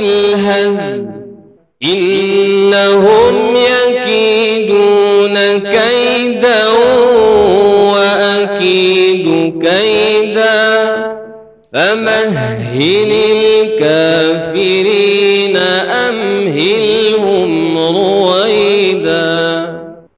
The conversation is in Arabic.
بالهزل إنهم يكيدون كيدا وأكيد كيدا. فمهل الكافرين أمهلهم